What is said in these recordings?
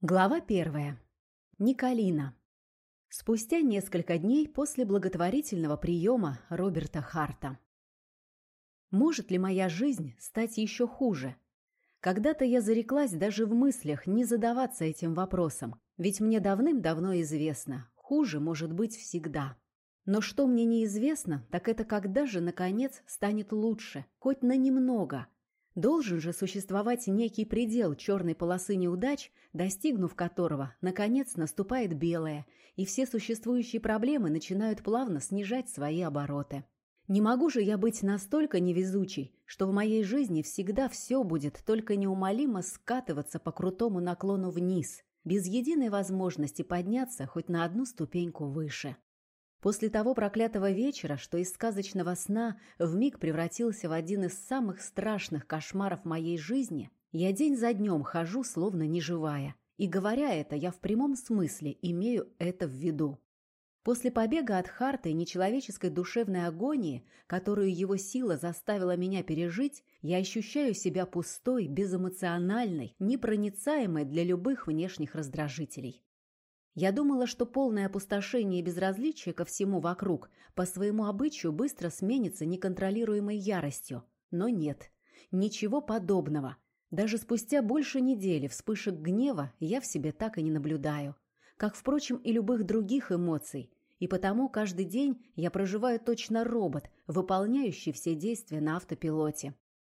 Глава первая. Николина. Спустя несколько дней после благотворительного приема Роберта Харта. Может ли моя жизнь стать еще хуже? Когда-то я зареклась даже в мыслях не задаваться этим вопросом, ведь мне давным-давно известно, хуже может быть всегда. Но что мне неизвестно, так это когда же, наконец, станет лучше, хоть на немного – Должен же существовать некий предел черной полосы неудач, достигнув которого, наконец, наступает белая, и все существующие проблемы начинают плавно снижать свои обороты. Не могу же я быть настолько невезучей, что в моей жизни всегда все будет только неумолимо скатываться по крутому наклону вниз, без единой возможности подняться хоть на одну ступеньку выше. После того проклятого вечера, что из сказочного сна вмиг превратился в один из самых страшных кошмаров моей жизни, я день за днем хожу, словно неживая. И говоря это, я в прямом смысле имею это в виду. После побега от Харта и нечеловеческой душевной агонии, которую его сила заставила меня пережить, я ощущаю себя пустой, безэмоциональной, непроницаемой для любых внешних раздражителей. Я думала, что полное опустошение и безразличие ко всему вокруг по своему обычаю быстро сменится неконтролируемой яростью. Но нет, ничего подобного. Даже спустя больше недели вспышек гнева я в себе так и не наблюдаю. Как, впрочем, и любых других эмоций. И потому каждый день я проживаю точно робот, выполняющий все действия на автопилоте.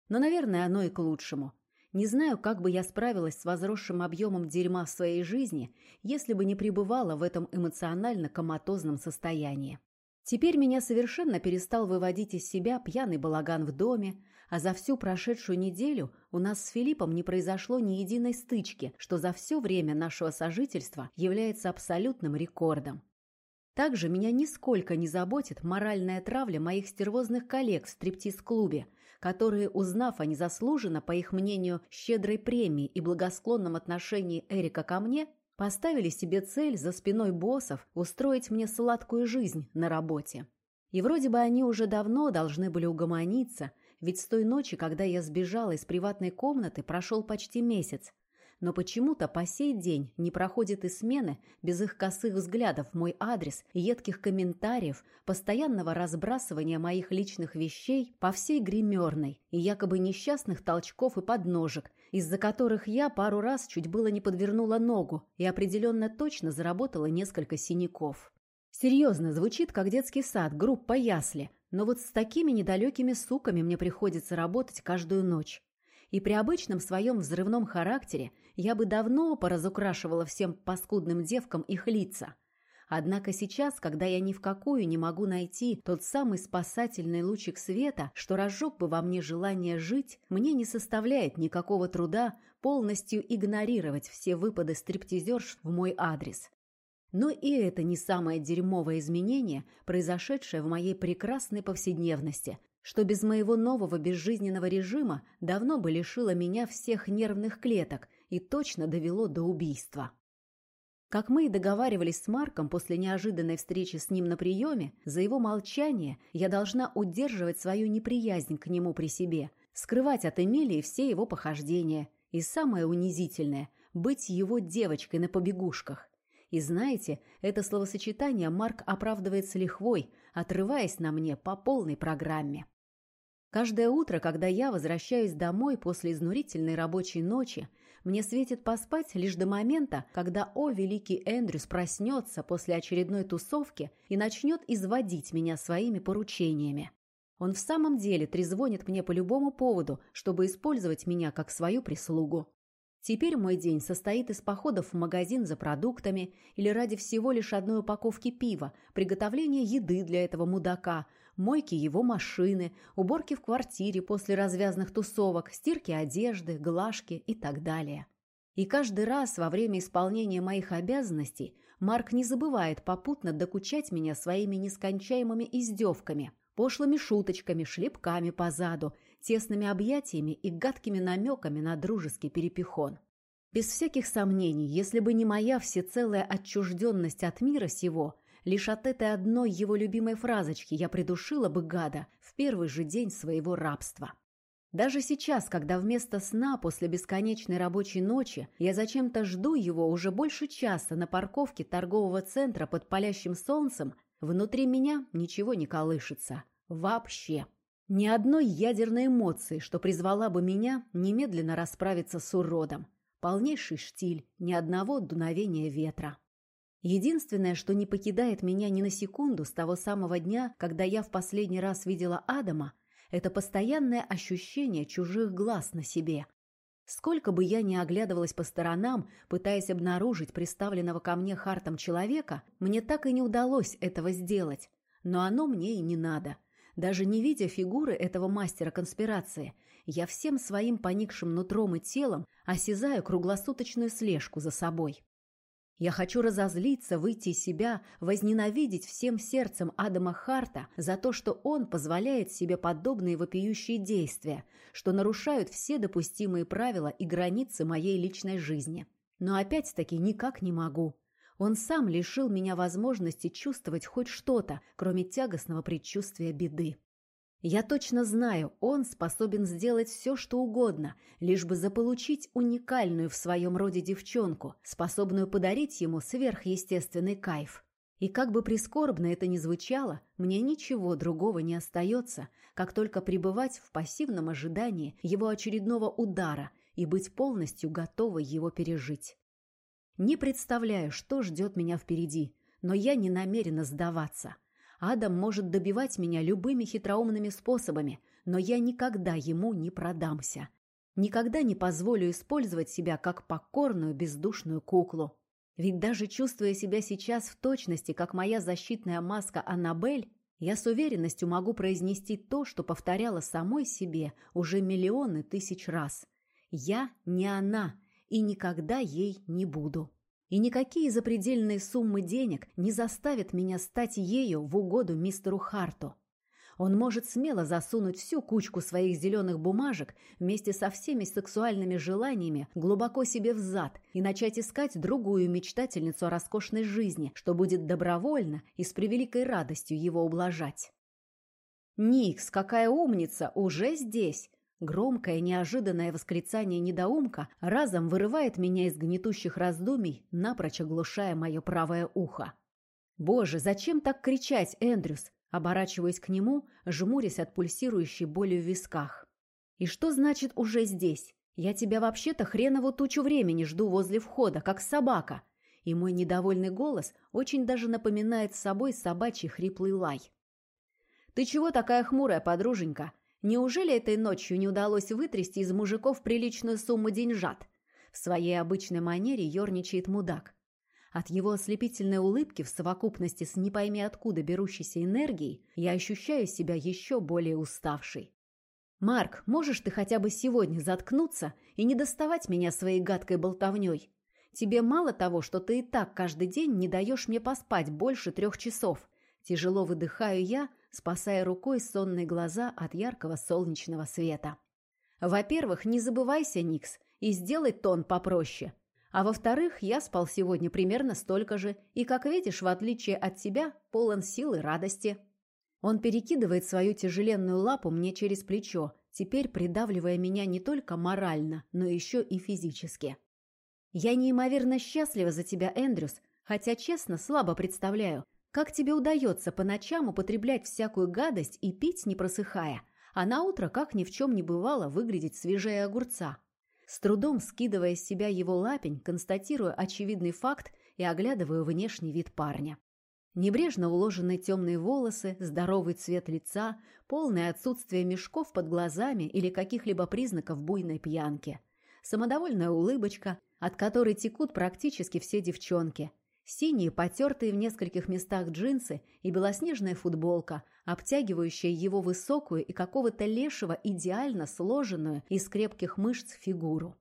Но, наверное, оно и к лучшему. Не знаю, как бы я справилась с возросшим объемом дерьма в своей жизни, если бы не пребывала в этом эмоционально-коматозном состоянии. Теперь меня совершенно перестал выводить из себя пьяный балаган в доме, а за всю прошедшую неделю у нас с Филиппом не произошло ни единой стычки, что за все время нашего сожительства является абсолютным рекордом. Также меня нисколько не заботит моральная травля моих стервозных коллег в стриптиз-клубе, которые, узнав о незаслуженно, по их мнению, щедрой премии и благосклонном отношении Эрика ко мне, поставили себе цель за спиной боссов устроить мне сладкую жизнь на работе. И вроде бы они уже давно должны были угомониться, ведь с той ночи, когда я сбежала из приватной комнаты, прошел почти месяц, но почему-то по сей день не проходит и смены без их косых взглядов в мой адрес, едких комментариев, постоянного разбрасывания моих личных вещей по всей гримерной и якобы несчастных толчков и подножек, из-за которых я пару раз чуть было не подвернула ногу и определенно точно заработала несколько синяков. Серьезно, звучит как детский сад, группа ясли, но вот с такими недалекими суками мне приходится работать каждую ночь. И при обычном своем взрывном характере я бы давно поразукрашивала всем паскудным девкам их лица. Однако сейчас, когда я ни в какую не могу найти тот самый спасательный лучик света, что разжег бы во мне желание жить, мне не составляет никакого труда полностью игнорировать все выпады стриптизерш в мой адрес. Но и это не самое дерьмовое изменение, произошедшее в моей прекрасной повседневности, что без моего нового безжизненного режима давно бы лишило меня всех нервных клеток и точно довело до убийства. Как мы и договаривались с Марком после неожиданной встречи с ним на приеме, за его молчание я должна удерживать свою неприязнь к нему при себе, скрывать от Эмилии все его похождения и, самое унизительное, быть его девочкой на побегушках. И знаете, это словосочетание Марк оправдывает с лихвой, отрываясь на мне по полной программе. Каждое утро, когда я возвращаюсь домой после изнурительной рабочей ночи, мне светит поспать лишь до момента, когда о великий Эндрюс проснется после очередной тусовки и начнет изводить меня своими поручениями. Он в самом деле трезвонит мне по любому поводу, чтобы использовать меня как свою прислугу. Теперь мой день состоит из походов в магазин за продуктами или ради всего лишь одной упаковки пива, приготовления еды для этого мудака, мойки его машины, уборки в квартире после развязных тусовок, стирки одежды, глажки и так далее. И каждый раз во время исполнения моих обязанностей Марк не забывает попутно докучать меня своими нескончаемыми издевками, пошлыми шуточками, шлепками по заду – тесными объятиями и гадкими намеками на дружеский перепихон. Без всяких сомнений, если бы не моя всецелая отчужденность от мира сего, лишь от этой одной его любимой фразочки я придушила бы гада в первый же день своего рабства. Даже сейчас, когда вместо сна после бесконечной рабочей ночи я зачем-то жду его уже больше часа на парковке торгового центра под палящим солнцем, внутри меня ничего не колышется. Вообще. Ни одной ядерной эмоции, что призвала бы меня немедленно расправиться с уродом. Полнейший штиль, ни одного дуновения ветра. Единственное, что не покидает меня ни на секунду с того самого дня, когда я в последний раз видела Адама, это постоянное ощущение чужих глаз на себе. Сколько бы я ни оглядывалась по сторонам, пытаясь обнаружить представленного ко мне Хартом человека, мне так и не удалось этого сделать. Но оно мне и не надо. Даже не видя фигуры этого мастера конспирации, я всем своим поникшим нутром и телом осязаю круглосуточную слежку за собой. Я хочу разозлиться, выйти из себя, возненавидеть всем сердцем Адама Харта за то, что он позволяет себе подобные вопиющие действия, что нарушают все допустимые правила и границы моей личной жизни. Но опять-таки никак не могу. Он сам лишил меня возможности чувствовать хоть что-то, кроме тягостного предчувствия беды. Я точно знаю, он способен сделать все, что угодно, лишь бы заполучить уникальную в своем роде девчонку, способную подарить ему сверхъестественный кайф. И как бы прискорбно это ни звучало, мне ничего другого не остается, как только пребывать в пассивном ожидании его очередного удара и быть полностью готовой его пережить. Не представляю, что ждет меня впереди, но я не намерена сдаваться. Адам может добивать меня любыми хитроумными способами, но я никогда ему не продамся. Никогда не позволю использовать себя как покорную бездушную куклу. Ведь даже чувствуя себя сейчас в точности, как моя защитная маска Аннабель, я с уверенностью могу произнести то, что повторяла самой себе уже миллионы тысяч раз. Я не она и никогда ей не буду и никакие запредельные суммы денег не заставят меня стать ею в угоду мистеру Харту. Он может смело засунуть всю кучку своих зеленых бумажек вместе со всеми сексуальными желаниями глубоко себе в зад и начать искать другую мечтательницу о роскошной жизни, что будет добровольно и с превеликой радостью его ублажать. «Никс, какая умница! Уже здесь!» Громкое, неожиданное восклицание недоумка разом вырывает меня из гнетущих раздумий, напрочь оглушая мое правое ухо. «Боже, зачем так кричать, Эндрюс?» Оборачиваясь к нему, жмурясь от пульсирующей боли в висках. «И что значит «уже здесь»? Я тебя вообще-то хренову тучу времени жду возле входа, как собака!» И мой недовольный голос очень даже напоминает собой собачий хриплый лай. «Ты чего такая хмурая, подруженька?» Неужели этой ночью не удалось вытрясти из мужиков приличную сумму деньжат? В своей обычной манере ерничает мудак. От его ослепительной улыбки в совокупности с не пойми откуда берущейся энергией я ощущаю себя еще более уставшей. «Марк, можешь ты хотя бы сегодня заткнуться и не доставать меня своей гадкой болтовней? Тебе мало того, что ты и так каждый день не даешь мне поспать больше трех часов. Тяжело выдыхаю я, спасая рукой сонные глаза от яркого солнечного света. Во-первых, не забывайся, Никс, и сделай тон попроще. А во-вторых, я спал сегодня примерно столько же, и, как видишь, в отличие от тебя, полон сил и радости. Он перекидывает свою тяжеленную лапу мне через плечо, теперь придавливая меня не только морально, но еще и физически. Я неимоверно счастлива за тебя, Эндрюс, хотя, честно, слабо представляю, как тебе удается по ночам употреблять всякую гадость и пить, не просыхая, а на утро, как ни в чем не бывало, выглядеть свежее огурца? С трудом скидывая с себя его лапень, констатирую очевидный факт и оглядываю внешний вид парня. Небрежно уложенные темные волосы, здоровый цвет лица, полное отсутствие мешков под глазами или каких-либо признаков буйной пьянки. Самодовольная улыбочка, от которой текут практически все девчонки – Синие, потертые в нескольких местах джинсы и белоснежная футболка, обтягивающая его высокую и какого-то лешего идеально сложенную из крепких мышц фигуру.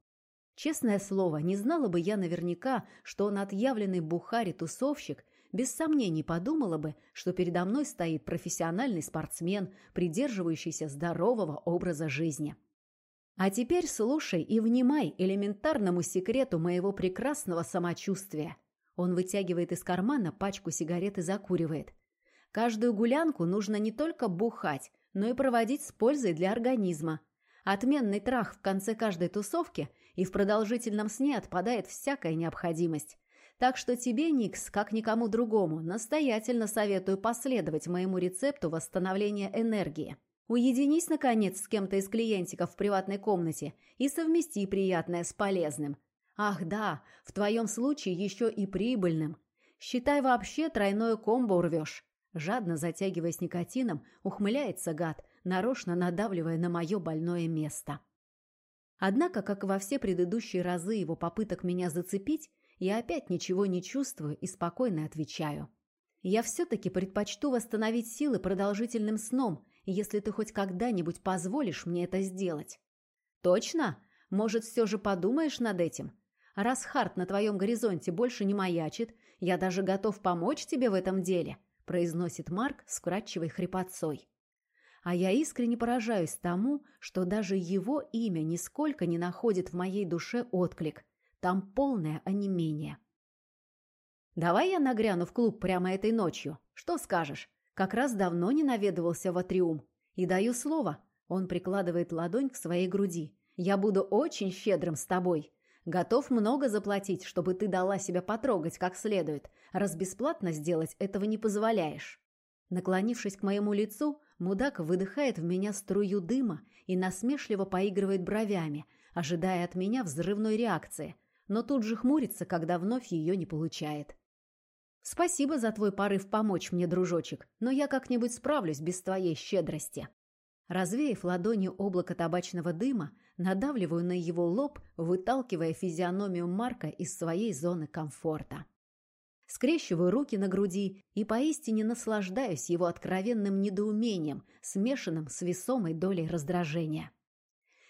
Честное слово, не знала бы я наверняка, что он отъявленный бухарь тусовщик, без сомнений подумала бы, что передо мной стоит профессиональный спортсмен, придерживающийся здорового образа жизни. А теперь слушай и внимай элементарному секрету моего прекрасного самочувствия – он вытягивает из кармана пачку сигарет и закуривает. Каждую гулянку нужно не только бухать, но и проводить с пользой для организма. Отменный трах в конце каждой тусовки, и в продолжительном сне отпадает всякая необходимость. Так что тебе, Никс, как никому другому, настоятельно советую последовать моему рецепту восстановления энергии. Уединись, наконец, с кем-то из клиентиков в приватной комнате и совмести приятное с полезным. Ах да, в твоем случае еще и прибыльным. Считай, вообще тройное комбо урвешь. Жадно затягиваясь никотином, ухмыляется гад, нарочно надавливая на мое больное место. Однако, как во все предыдущие разы его попыток меня зацепить, я опять ничего не чувствую и спокойно отвечаю. Я все-таки предпочту восстановить силы продолжительным сном, если ты хоть когда-нибудь позволишь мне это сделать. Точно? Может, все же подумаешь над этим? Раз Харт на твоем горизонте больше не маячит, я даже готов помочь тебе в этом деле, произносит Марк с вкрадчивой хрипотцой. А я искренне поражаюсь тому, что даже его имя нисколько не находит в моей душе отклик. Там полное онемение. «Давай я нагряну в клуб прямо этой ночью. Что скажешь? Как раз давно не наведывался в Атриум. И даю слово. Он прикладывает ладонь к своей груди. Я буду очень щедрым с тобой. Готов много заплатить, чтобы ты дала себя потрогать как следует, раз бесплатно сделать этого не позволяешь. Наклонившись к моему лицу, мудак выдыхает в меня струю дыма и насмешливо поигрывает бровями, ожидая от меня взрывной реакции, но тут же хмурится, когда вновь ее не получает. Спасибо за твой порыв помочь мне, дружочек, но я как-нибудь справлюсь без твоей щедрости. Развеяв ладонью облако табачного дыма, надавливаю на его лоб, выталкивая физиономию Марка из своей зоны комфорта. Скрещиваю руки на груди и поистине наслаждаюсь его откровенным недоумением, смешанным с весомой долей раздражения.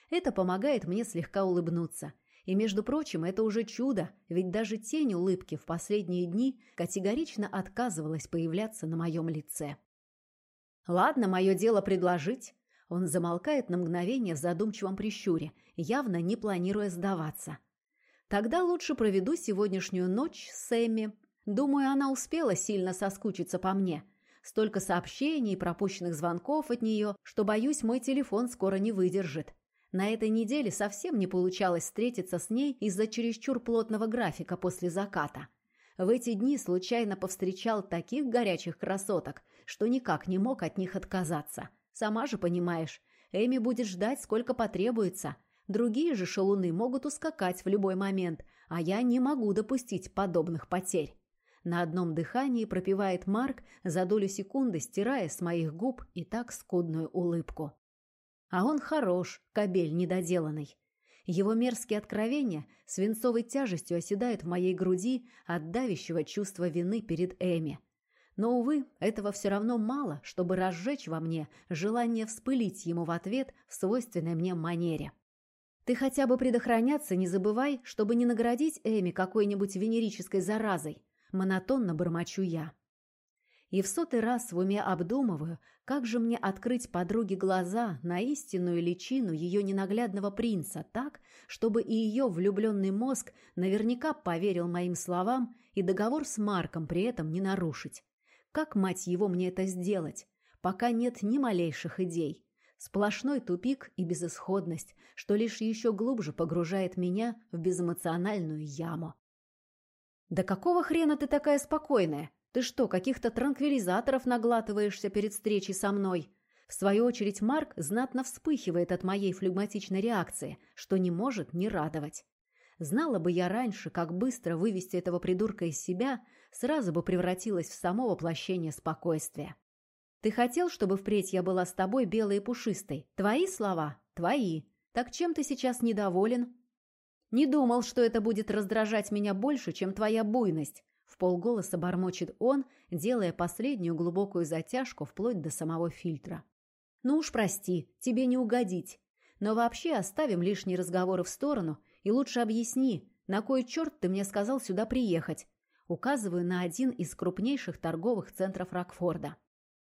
Это помогает мне слегка улыбнуться, и, между прочим, это уже чудо, ведь даже тень улыбки в последние дни категорично отказывалась появляться на моем лице. «Ладно, мое дело предложить». Он замолкает на мгновение в задумчивом прищуре, явно не планируя сдаваться. «Тогда лучше проведу сегодняшнюю ночь с Эмми. Думаю, она успела сильно соскучиться по мне. Столько сообщений и пропущенных звонков от нее, что, боюсь, мой телефон скоро не выдержит. На этой неделе совсем не получалось встретиться с ней из-за чересчур плотного графика после заката. В эти дни случайно повстречал таких горячих красоток, что никак не мог от них отказаться. Сама же понимаешь, Эми будет ждать, сколько потребуется. Другие же шалуны могут ускакать в любой момент, а я не могу допустить подобных потерь. На одном дыхании пропевает Марк, за долю секунды стирая с моих губ и так скудную улыбку. А он хорош, кобель недоделанный. Его мерзкие откровения свинцовой тяжестью оседают в моей груди от давящего чувства вины перед Эми. Но, увы, этого все равно мало, чтобы разжечь во мне желание вспылить ему в ответ в свойственной мне манере. Ты хотя бы предохраняться не забывай, чтобы не наградить Эми какой-нибудь венерической заразой. Монотонно бормочу я. И в сотый раз в уме обдумываю, как же мне открыть подруге глаза на истинную личину ее ненаглядного принца так, чтобы и ее влюбленный мозг наверняка поверил моим словам и договор с Марком при этом не нарушить. Как, мать его, мне это сделать? Пока нет ни малейших идей. Сплошной тупик и безысходность, что лишь еще глубже погружает меня в безэмоциональную яму. «Да какого хрена ты такая спокойная?» Ты что, каких-то транквилизаторов наглатываешься перед встречей со мной?» В свою очередь Марк знатно вспыхивает от моей флегматичной реакции, что не может не радовать. Знала бы я раньше, как быстро вывести этого придурка из себя, сразу бы превратилась в само воплощение спокойствия. Ты хотел, чтобы впредь я была с тобой белой и пушистой? Твои слова? Твои. Так чем ты сейчас недоволен? Не думал, что это будет раздражать меня больше, чем твоя буйность. В полголоса бормочет он, делая последнюю глубокую затяжку вплоть до самого фильтра. «Ну уж прости, тебе не угодить. Но вообще оставим лишние разговоры в сторону и лучше объясни, на кой черт ты мне сказал сюда приехать?» Указываю на один из крупнейших торговых центров Рокфорда.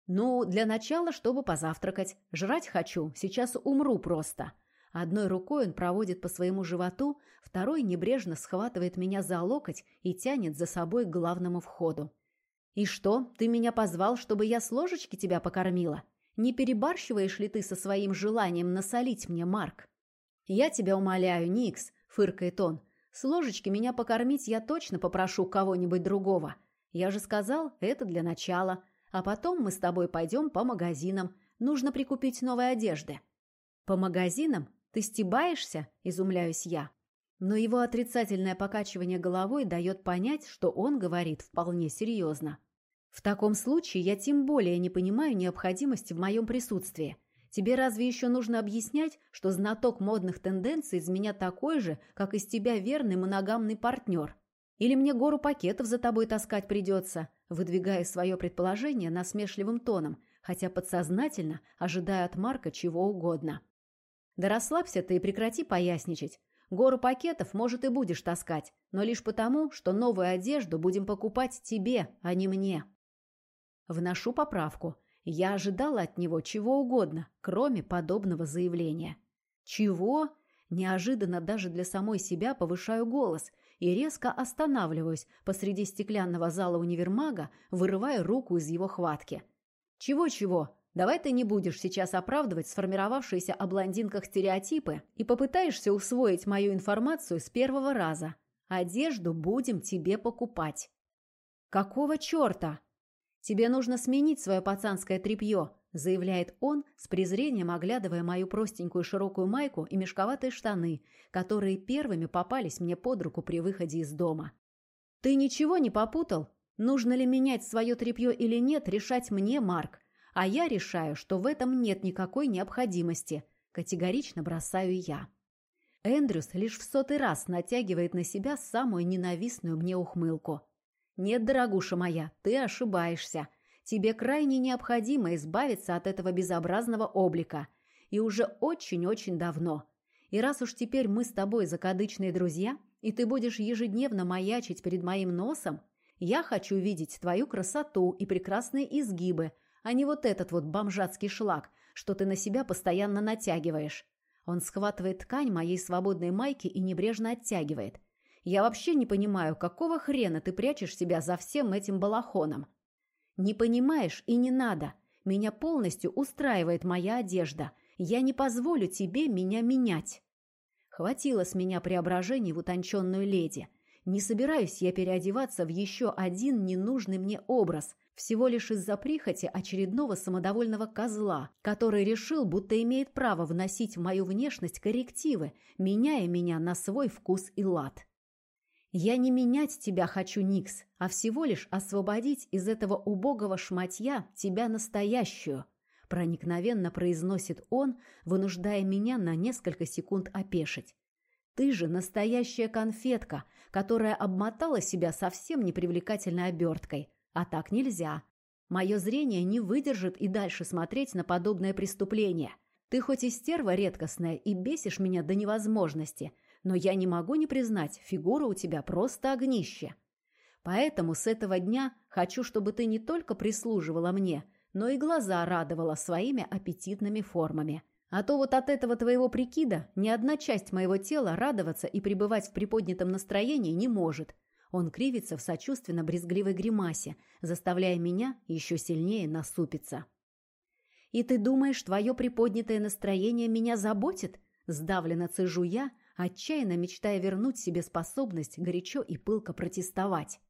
«Ну, для начала, чтобы позавтракать. Жрать хочу, сейчас умру просто. Одной рукой он проводит по своему животу, второй небрежно схватывает меня за локоть и тянет за собой к главному входу. «И что, ты меня позвал, чтобы я с ложечки тебя покормила? Не перебарщиваешь ли ты со своим желанием насолить мне, Марк? Я тебя умоляю, Никс, фыркает он. С ложечки меня покормить я точно попрошу кого-нибудь другого. Я же сказал, это для начала. А потом мы с тобой пойдем по магазинам. Нужно прикупить новой одежды. По магазинам? Ты стебаешься? Изумляюсь я. Но его отрицательное покачивание головой дает понять, что он говорит вполне серьезно. В таком случае я тем более не понимаю необходимости в моем присутствии. Тебе разве еще нужно объяснять, что знаток модных тенденций из меня такой же, как из тебя верный моногамный партнер? Или мне гору пакетов за тобой таскать придется, выдвигая свое предположение насмешливым тоном, хотя подсознательно ожидая от Марка чего угодно. Да расслабься ты и прекрати поясничать. Гору пакетов, может, и будешь таскать, но лишь потому, что новую одежду будем покупать тебе, а не мне. Вношу поправку. Я ожидала от него чего угодно, кроме подобного заявления. Чего? Неожиданно даже для самой себя повышаю голос и резко останавливаюсь посреди стеклянного зала универмага, вырывая руку из его хватки. Чего-чего? Давай ты не будешь сейчас оправдывать сформировавшиеся о блондинках стереотипы и попытаешься усвоить мою информацию с первого раза. Одежду будем тебе покупать. Какого черта? «Тебе нужно сменить свое пацанское тряпье», – заявляет он, с презрением оглядывая мою простенькую широкую майку и мешковатые штаны, которые первыми попались мне под руку при выходе из дома. «Ты ничего не попутал? Нужно ли менять свое тряпье или нет, решать мне, Марк. А я решаю, что в этом нет никакой необходимости», – категорично бросаю я. Эндрюс лишь в сотый раз натягивает на себя самую ненавистную мне ухмылку – «Нет, дорогуша моя, ты ошибаешься. Тебе крайне необходимо избавиться от этого безобразного облика. И уже очень-очень давно. И раз уж теперь мы с тобой закадычные друзья, и ты будешь ежедневно маячить перед моим носом, я хочу видеть твою красоту и прекрасные изгибы, а не вот этот вот бомжатский шлак, что ты на себя постоянно натягиваешь». Он схватывает ткань моей свободной майки и небрежно оттягивает – я вообще не понимаю, какого хрена ты прячешь себя за всем этим балахоном. Не понимаешь и не надо. Меня полностью устраивает моя одежда. Я не позволю тебе меня менять. Хватило с меня преображений в утонченную леди. Не собираюсь я переодеваться в еще один ненужный мне образ, всего лишь из-за прихоти очередного самодовольного козла, который решил, будто имеет право вносить в мою внешность коррективы, меняя меня на свой вкус и лад. «Я не менять тебя хочу, Никс, а всего лишь освободить из этого убогого шматья тебя настоящую», проникновенно произносит он, вынуждая меня на несколько секунд опешить. «Ты же настоящая конфетка, которая обмотала себя совсем непривлекательной оберткой. А так нельзя. Мое зрение не выдержит и дальше смотреть на подобное преступление. Ты хоть и стерва редкостная и бесишь меня до невозможности, но я не могу не признать, фигура у тебя просто огнище. Поэтому с этого дня хочу, чтобы ты не только прислуживала мне, но и глаза радовала своими аппетитными формами. А то вот от этого твоего прикида ни одна часть моего тела радоваться и пребывать в приподнятом настроении не может. Он кривится в сочувственно-брезгливой гримасе, заставляя меня еще сильнее насупиться. «И ты думаешь, твое приподнятое настроение меня заботит?» Сдавленно цежу я, отчаянно мечтая вернуть себе способность горячо и пылко протестовать.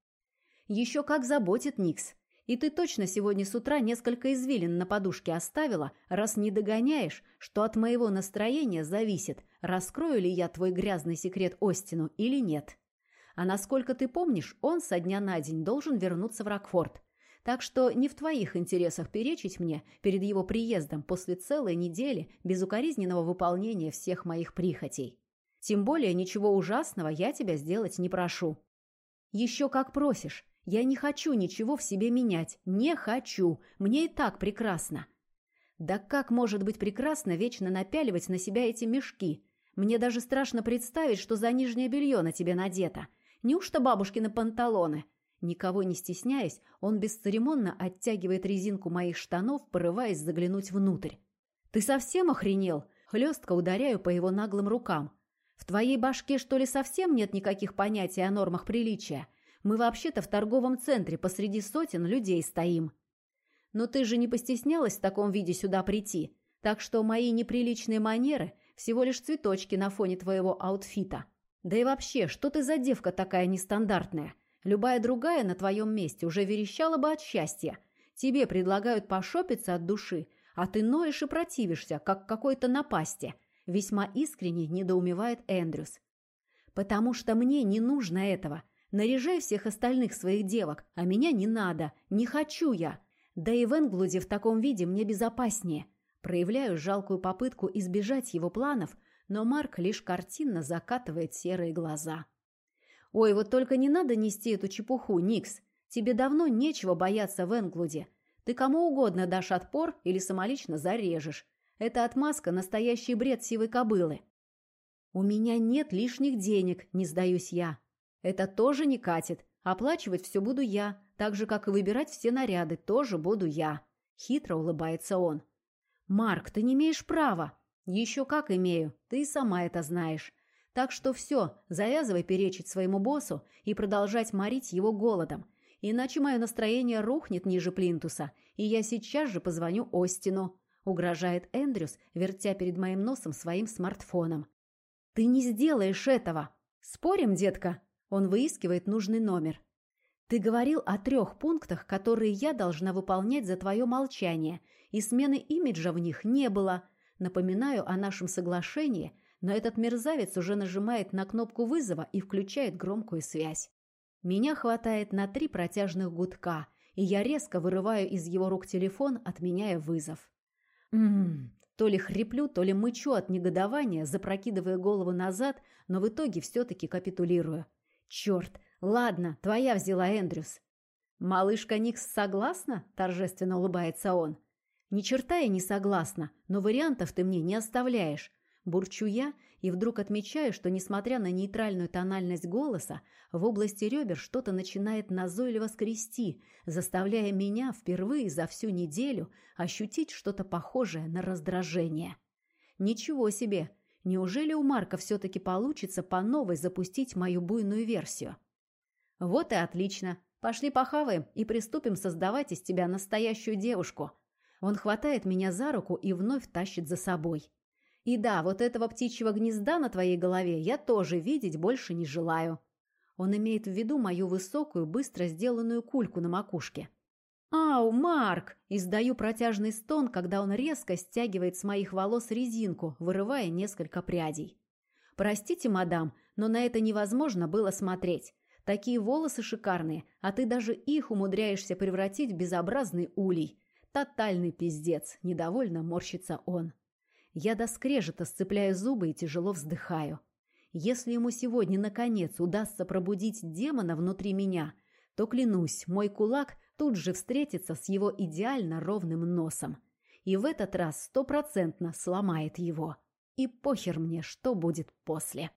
«Еще как заботит Никс. И ты точно сегодня с утра несколько извилин на подушке оставила, раз не догоняешь, что от моего настроения зависит, раскрою ли я твой грязный секрет Остину или нет. А насколько ты помнишь, он со дня на день должен вернуться в Рокфорд. Так что не в твоих интересах перечить мне перед его приездом после целой недели безукоризненного выполнения всех моих прихотей. Тем более ничего ужасного я тебя сделать не прошу. Еще как просишь. Я не хочу ничего в себе менять. Не хочу. Мне и так прекрасно. Да как может быть прекрасно вечно напяливать на себя эти мешки? Мне даже страшно представить, что за нижнее белье на тебе надето. Неужто бабушкины панталоны? Никого не стесняясь, он бесцеремонно оттягивает резинку моих штанов, порываясь заглянуть внутрь. «Ты совсем охренел?» Хлестко ударяю по его наглым рукам. В твоей башке, что ли, совсем нет никаких понятий о нормах приличия? Мы вообще-то в торговом центре посреди сотен людей стоим». Но ты же не постеснялась в таком виде сюда прийти, так что мои неприличные манеры всего лишь цветочки на фоне твоего аутфита. Да и вообще, что ты за девка такая нестандартная? Любая другая на твоем месте уже верещала бы от счастья. Тебе предлагают пошопиться от души, а ты ноешь и противишься, как какой-то напасти. Весьма искренне недоумевает Эндрюс. Потому что мне не нужно этого. Наряжай всех остальных своих девок, а меня не надо, не хочу я. Да и в Энглуде в таком виде мне безопаснее. Проявляю жалкую попытку избежать его планов, но Марк лишь картинно закатывает серые глаза. «Ой, вот только не надо нести эту чепуху, Никс. Тебе давно нечего бояться в Энглуде. Ты кому угодно дашь отпор или самолично зарежешь. Это отмазка – настоящий бред сивой кобылы. У меня нет лишних денег, не сдаюсь я. Это тоже не катит. Оплачивать все буду я, так же, как и выбирать все наряды, тоже буду я. Хитро улыбается он. Марк, ты не имеешь права. Еще как имею, ты сама это знаешь. Так что все, завязывай перечить своему боссу и продолжать морить его голодом. Иначе мое настроение рухнет ниже плинтуса, и я сейчас же позвоню Остину. Угрожает Эндрюс, вертя перед моим носом своим смартфоном. «Ты не сделаешь этого!» «Спорим, детка?» Он выискивает нужный номер. «Ты говорил о трех пунктах, которые я должна выполнять за твое молчание, и смены имиджа в них не было. Напоминаю о нашем соглашении, но этот мерзавец уже нажимает на кнопку вызова и включает громкую связь. Меня хватает на три протяжных гудка, и я резко вырываю из его рук телефон, отменяя вызов. Ммм, то ли хриплю, то ли мычу от негодования, запрокидывая голову назад, но в итоге все-таки капитулирую. Черт, ладно, твоя взяла Эндрюс. Малышка Никс согласна? Торжественно улыбается он. Ни черта я не согласна, но вариантов ты мне не оставляешь. Бурчу я и вдруг отмечаю, что, несмотря на нейтральную тональность голоса, в области ребер что-то начинает назойливо скрести, заставляя меня впервые за всю неделю ощутить что-то похожее на раздражение. Ничего себе! Неужели у Марка все-таки получится по новой запустить мою буйную версию? Вот и отлично. Пошли похаваем и приступим создавать из тебя настоящую девушку. Он хватает меня за руку и вновь тащит за собой. И да, вот этого птичьего гнезда на твоей голове я тоже видеть больше не желаю. Он имеет в виду мою высокую, быстро сделанную кульку на макушке. «Ау, Марк!» – издаю протяжный стон, когда он резко стягивает с моих волос резинку, вырывая несколько прядей. «Простите, мадам, но на это невозможно было смотреть. Такие волосы шикарные, а ты даже их умудряешься превратить в безобразный улей. Тотальный пиздец!» – недовольно морщится он. Я до скрежета сцепляю зубы и тяжело вздыхаю. Если ему сегодня, наконец, удастся пробудить демона внутри меня, то, клянусь, мой кулак тут же встретится с его идеально ровным носом. И в этот раз стопроцентно сломает его. И похер мне, что будет после.